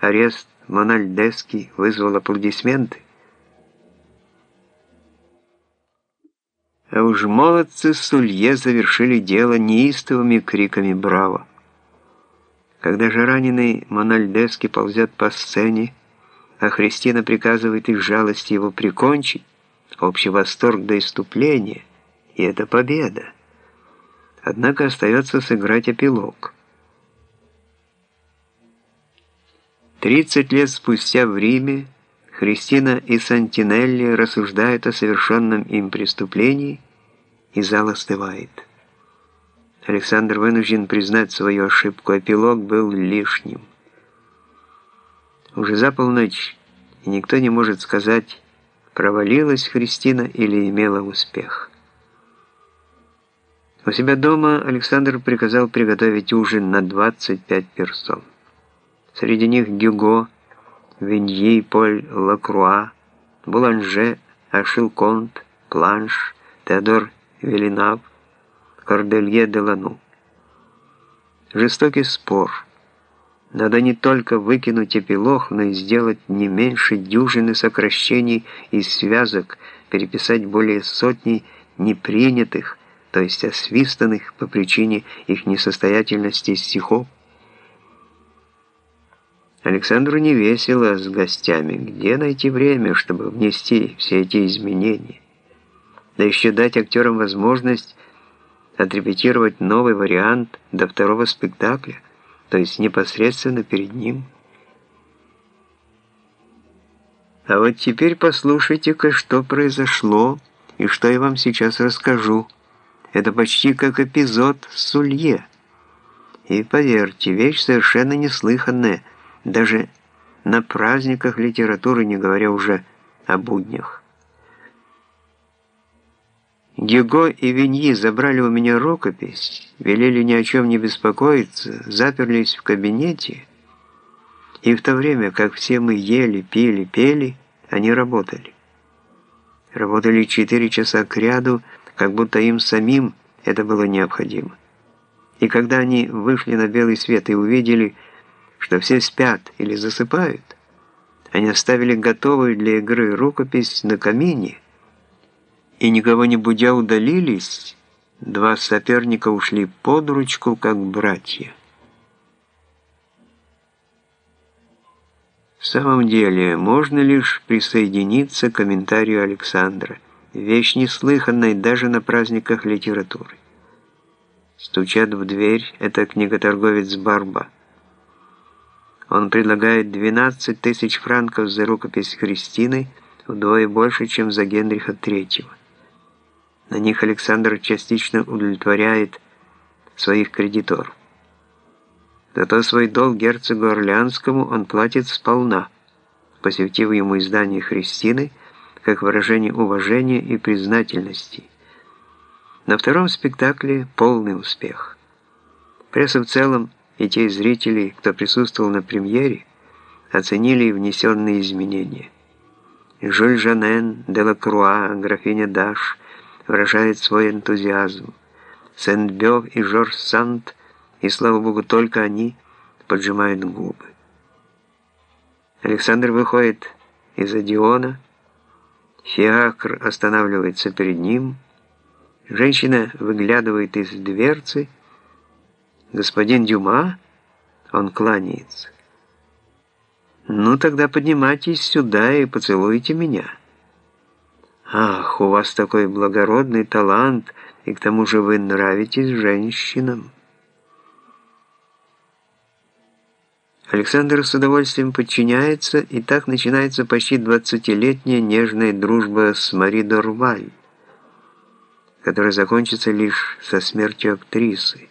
арест Мональдески вызвал аплодисменты. А уж молодцы Сулье завершили дело неистовыми криками «Браво!». Когда же раненый Мональдески ползет по сцене, а Христина приказывает из жалости его прикончить, общий восторг до иступления, и это победа. Однако остается сыграть эпилог. 30 лет спустя в Риме Христина и Сантинелли рассуждают о совершенном им преступлении, и зал остывает. Александр вынужден признать свою ошибку, эпилог был лишним. Уже за полночь, и никто не может сказать, провалилась Христина или имела успех. У себя дома Александр приказал приготовить ужин на 25 персон. Среди них Гюго, Виньи, Поль Лакруа, Буланже, Ашил Конт, Планш, Теодор Велинав, Корделье де Лану. Жестокий спор. Надо не только выкинуть эпилог, но и сделать не меньше дюжины сокращений и связок, переписать более сотни непринятых, то есть освистанных по причине их несостоятельности стихов. Александру не весело с гостями. Где найти время, чтобы внести все эти изменения? Да еще дать актерам возможность отрепетировать новый вариант до второго спектакля, то есть непосредственно перед ним. А вот теперь послушайте-ка, что произошло и что я вам сейчас расскажу. Это почти как эпизод Сулье. И поверьте, вещь совершенно неслыханная, даже на праздниках литературы, не говоря уже о буднях. Гюго и Виньи забрали у меня рукопись, велели ни о чем не беспокоиться, заперлись в кабинете, и в то время, как все мы ели, пили, пели, они работали. Работали четыре часа к ряду, как будто им самим это было необходимо. И когда они вышли на белый свет и увидели, что все спят или засыпают, они оставили готовую для игры рукопись на камине, и никого не будя удалились, два соперника ушли под ручку, как братья. В самом деле, можно лишь присоединиться к комментарию Александра – Вещь неслыханная даже на праздниках литературы. Стучат в дверь, это книготорговец Барба. Он предлагает 12 тысяч франков за рукопись Христины, вдвое больше, чем за Генриха III. На них Александр частично удовлетворяет своих кредиторов. Зато свой долг герцогу Орлеанскому он платит сполна, посвятив ему издание Христины – как выражение уважения и признательности. На втором спектакле полный успех. Пресса в целом и те зрители, кто присутствовал на премьере, оценили внесенные изменения. Жюль Жанен, Делакруа, графиня Даш выражает свой энтузиазм. Сент-Бёв и Жорж Сант, и, слава богу, только они поджимают губы. Александр выходит из Одиона, Фиакр останавливается перед ним. Женщина выглядывает из дверцы. «Господин Дюма?» Он кланяется. «Ну, тогда поднимайтесь сюда и поцелуйте меня». «Ах, у вас такой благородный талант, и к тому же вы нравитесь женщинам». Александр с удовольствием подчиняется, и так начинается почти двадцатилетняя нежная дружба с Мари Дорваль, которая закончится лишь со смертью актрисы.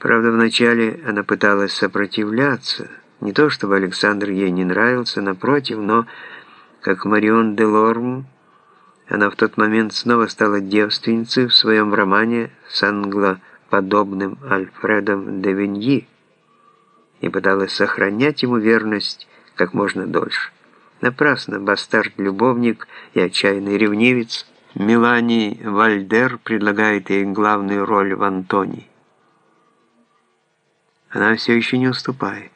Правда, вначале она пыталась сопротивляться, не то чтобы Александр ей не нравился, напротив, но, как Марион де Лорм, она в тот момент снова стала девственницей в своем романе с англоподобным Альфредом де Виньи, и пыталась сохранять ему верность как можно дольше. Напрасно бастард-любовник и отчаянный ревнивец Мелани Вальдер предлагает ей главную роль в Антони. Она все еще не уступает.